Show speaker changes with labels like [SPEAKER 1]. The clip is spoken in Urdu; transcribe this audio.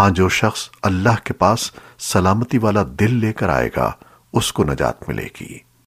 [SPEAKER 1] ہاں جو شخص اللہ کے پاس سلامتی والا دل لے کر آئے گا، اس کو نجات ملے گی۔